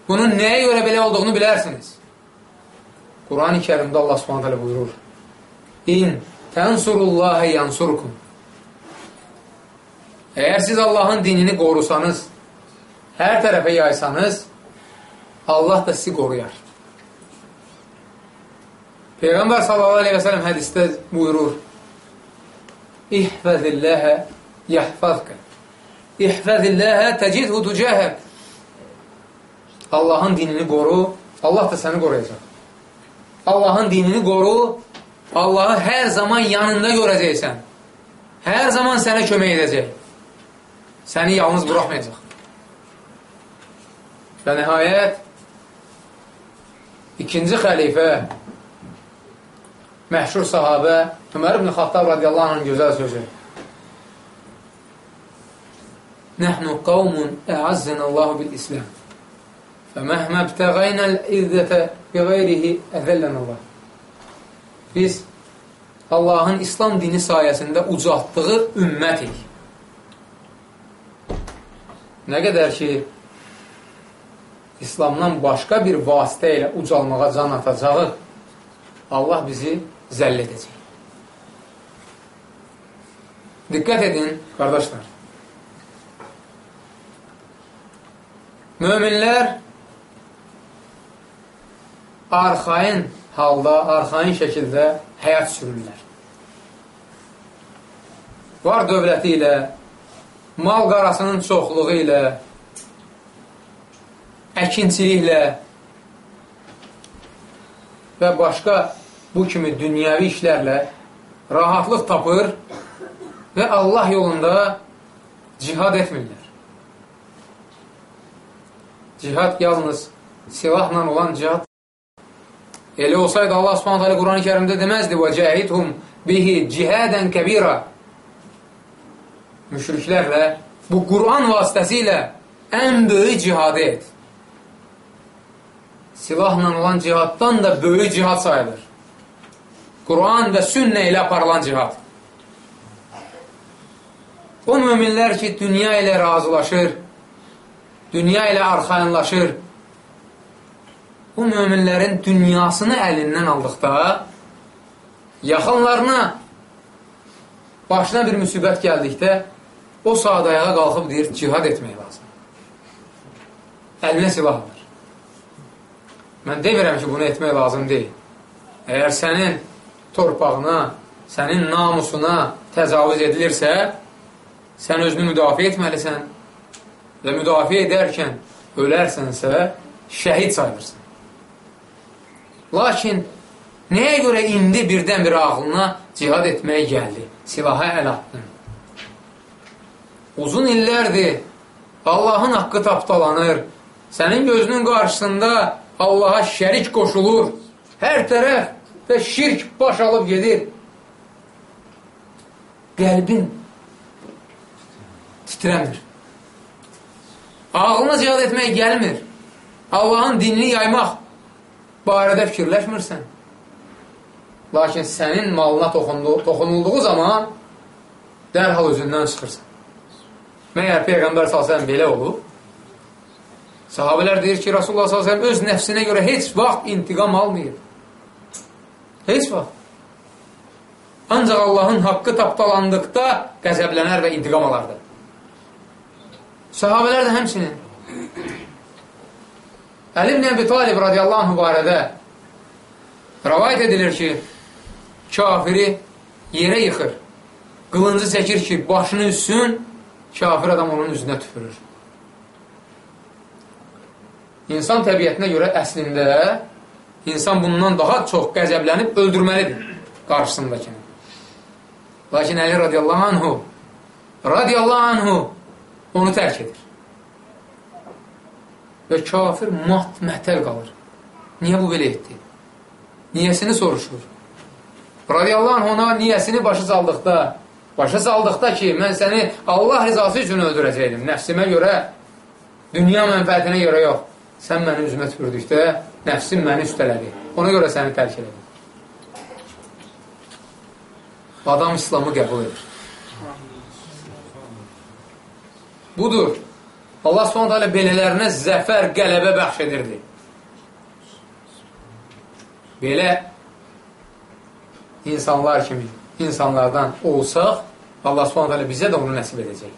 bunun nəyə görə belə olduğunu bilərsiniz. Quran-ı kərimdə Allah subhanətələ buyurur, İn tənsurullahə yansurkum. Əgər siz Allahın dinini qorusanız, hər tərəfə yaysanız, Allah da sizi qoruyar. Peyğəmbər sallallahu aleyhi və sələm hədistə buyurur, İhfəzilləhə yəhfəzkə. İhfəzilləhə təcidhu tücəhək. Allahın dinini qoru, Allah da səni qoruyacaq. Allahın dinini qoru, Allahı hər zaman yanında görəcəksən. Hər zaman sənə kömək edəcək. Səni yalnız buraxmayacaq. Və nəhayət, ikinci xəlifə, məşhur sahabə Ömər ibn Xattab radiyallahu anhın gözəl sözü. Nəhnu qavmun əazzənəllahu bil-İslam. Fəməhmə btəğaynəl izzətə bi qeyrihi əzəllənəllah. Biz Allahın İslam dini sayəsində ucaltdığı ümmətik. Nə qədər ki, İslamdan başqa bir vasitə ilə ucalmağa can atacağı, Allah bizi zəll edəcək. Diqqət edin, qardaşlar. Möminlər arxain halda, arxain şəkildə həyat sürürlər. Var dövləti ilə, mal qarasının çoxluğu ilə, əkinçiliklə və başqa bu kimi dünyəvi işlərlə rahatlıq tapır və Allah yolunda cihad etmirlər. Cihad yalnız silahla olan cihad Elə olsaydı Allah Subhanahu taala Quran-ı Kərimdə deməzdi: "Və cahidhum bihi cihadan kabira." Müşriklərlə bu Quran vasitəsilə ən böyük cihadı et. Silahla olan cihaddan da böyük cihad sayılır. Quran və sünnə ilə aparılan cihad. O müminlər ki, dünya ilə razılaşır, dünya ilə arxayınlaşır, bu möminlərin dünyasını əlindən aldıqda yaxınlarına başına bir müsibət gəldikdə o saat ayağa qalxıb deyir, cihad etmək lazım. Əlinə silah alır. Mən demirəm ki, bunu etmək lazım deyil. Əgər sənin torpağına, sənin namusuna təcavüz edilirsə, sən özünü müdafiə etməlisən və müdafiə edərkən ölərsənsə, şəhid sayılırsan. Lakin nəyə görə indi birdən-bir ağlına cihad etməyə gəldi? Silaha əl atdın. Uzun illərdir Allahın haqqı tapdalanır. Sənin gözünün qarşısında Allaha şərik qoşulur. Hər tərəf və şirk baş alıb gedir. Qəlbin titrəmir. Ağlına cihad etmək gəlmir. Allahın dinini yaymaq barədə fikirləşmirsən. Lakin sənin malına toxundu, toxunulduğu zaman dərhal özündən çıxırsan. Məyər Peyğəmbər s.ə.v belə olub? Sahabələr deyir ki, Rasulullah s.ə.v öz nəfsinə görə heç vaxt intiqam almayıb. Heç vaxt. Ancaq Allahın haqqı tapdalandıqda qəzəblənər və intiqam alardı. Sahabələr də həmçinin Əli ibn Əbi Talib radiyallahu anh barədə rəvayət edilir ki, kafiri yerə yıxır, qılıncı çəkir ki, başını üssün, kafir adam onun üzünə tüpürür. İnsan təbiətinə görə əslində insan bundan daha çox qəzəblənib öldürməlidir qarşısındakini. Lakin Əli radiyallahu anhu radiyallahu anhu onu tərk edir və kafir mat mətəl qalır. Niyə bu belə etdi? Niyəsini soruşur. Radiyallahu anh ona niyəsini başa saldıqda, başa saldıqda ki, mən səni Allah rizası üçün öldürəcəkdim, nəfsimə görə, dünya mənfəətinə görə yox. Sən məni üzümə tüpürdükdə, nəfsim məni üstələdi. Ona görə səni tərk elədim. Adam İslamı qəbul edir. Budur. Allah subhanət hələ belələrinə zəfər, qələbə bəxş edirdi. Belə insanlar kimi insanlardan olsaq, Allah subhanət hələ bizə də onu nəsib edəcək.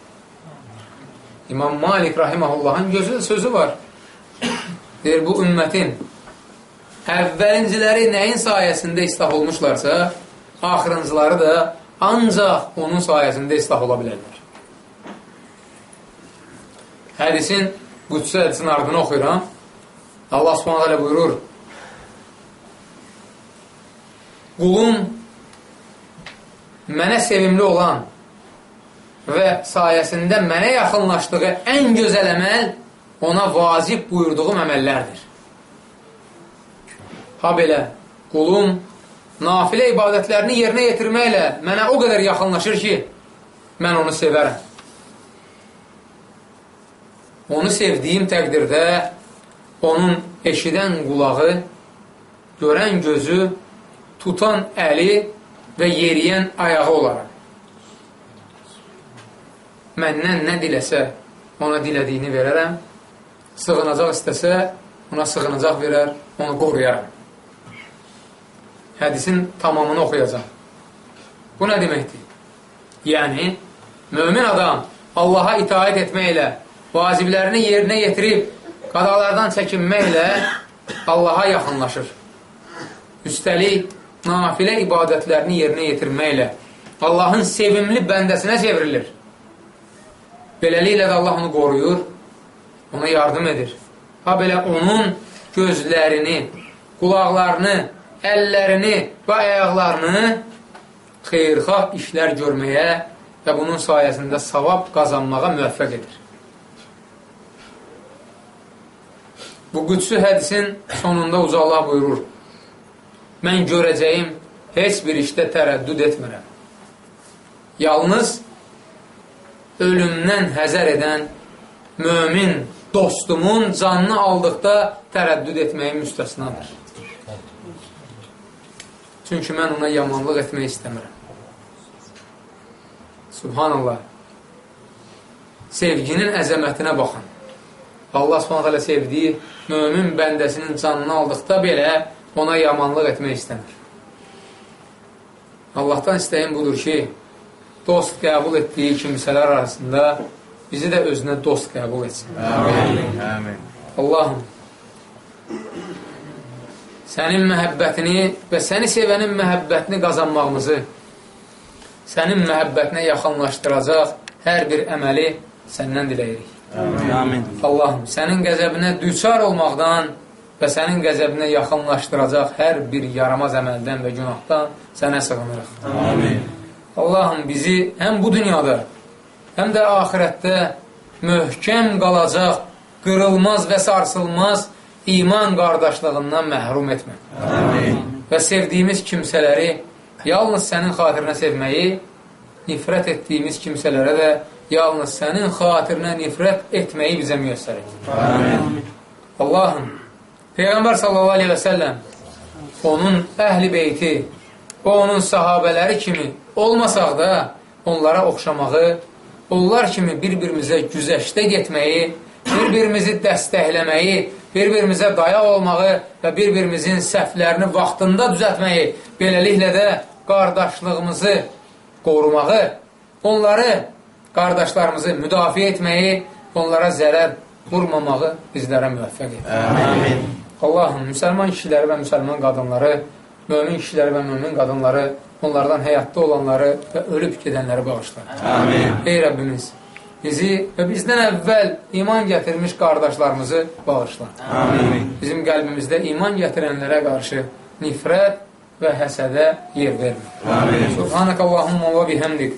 İmam Malik rahiməhullahın gözəl sözü var. Deyir, bu ümmətin əvvəlinciləri nəyin sayəsində islah olmuşlarsa, axırıncıları da ancaq onun sayəsində islah ola bilərlər. Hədisin, qüdsə hədisin ardını oxuyuram. Allah subhanət hələ buyurur, Qulum mənə sevimli olan və sayəsində mənə yaxınlaşdığı ən gözəl əməl ona vacib buyurduğum əməllərdir. Ha belə, qulum nafilə ibadətlərini yerinə yetirməklə mənə o qədər yaxınlaşır ki, mən onu sevərəm. Onu sevdiyim təqdirdə onun eşidən qulağı, görən gözü, tutan əli və yeriyən ayağı olaraq. Məndən nə diləsə, ona dilədiyini verərəm, sığınacaq istəsə, ona sığınacaq verər, onu qoruyaram. Hədisin tamamını oxuyacaq. Bu nə deməkdir? Yəni, mömin adam Allaha itaət etməklə, vaciblərini yerinə yetirib, qadalardan çəkinməklə Allaha yaxınlaşır. Üstəlik, nafilə ibadətlərini yerinə yetirməklə Allahın sevimli bəndəsinə çevrilir. Beləliklə də Allah onu qoruyur, ona yardım edir. Ha belə onun gözlərini, qulaqlarını, əllərini və ayaqlarını xeyrxah işlər görməyə və bunun sayəsində savab qazanmağa müvəffəq edir. Bu qüdsü hədisin sonunda uca Allah buyurur, mən görəcəyim heç bir işdə tərəddüd etmirəm. Yalnız ölümdən həzər edən mömin dostumun canını aldıqda tərəddüd etməyi müstəsnadır. Çünki mən ona yamanlıq etmək istəmirəm. Subhanallah. Sevginin əzəmətinə baxın. Allah subhanətələ sevdiyi mömin bəndəsinin canını aldıqda belə ona yamanlıq etmək istəmir. Allahdan istəyim budur ki, dost qəbul etdiyi kimsələr arasında bizi də özünə dost qəbul etsin. Amin. Amin. Allahım, sənin məhəbbətini və səni sevənin məhəbbətini qazanmağımızı, sənin məhəbbətinə yaxınlaşdıracaq hər bir əməli səndən diləyirik. Amin. Allahım, sənin qəzəbinə düçar olmaqdan və sənin qəzəbinə yaxınlaşdıracaq hər bir yaramaz əməldən və günahdan sənə sığınırıq. Amin. Allahım, bizi həm bu dünyada, həm də ahirətdə möhkəm qalacaq, qırılmaz və sarsılmaz iman qardaşlığından məhrum etmə. Amin. Və sevdiyimiz kimsələri yalnız sənin xatirinə sevməyi, nifrət etdiyimiz kimsələrə də yalnız sənin xatirinə nifrət etməyi bizə müyəssər et. Allahım, Peyğəmbər sallallahu aleyhi və səlləm onun əhli beyti, o onun sahabələri kimi olmasaq da onlara oxşamağı, onlar kimi bir-birimizə güzəşdə getməyi, bir-birimizi dəstəkləməyi, bir-birimizə dayaq olmağı və bir-birimizin səhvlərini vaxtında düzətməyi, beləliklə də qardaşlığımızı qorumağı, onları, qardaşlarımızı müdafiə etməyi, onlara zərər vurmamağı bizlərə müvəffəq et. Amin. Allahım, müsəlman kişiləri və müsəlman qadınları, mömin kişiləri və mömin qadınları, onlardan həyatda olanları və ölüb gedənləri bağışla. Amin. Ey Rəbbimiz, bizi və bizdən əvvəl iman gətirmiş qardaşlarımızı bağışla. Amin. Bizim qəlbimizdə iman gətirənlərə qarşı nifrət və həsədə yer vermə. Amin. Subhanək Allahumma və bihəmdik.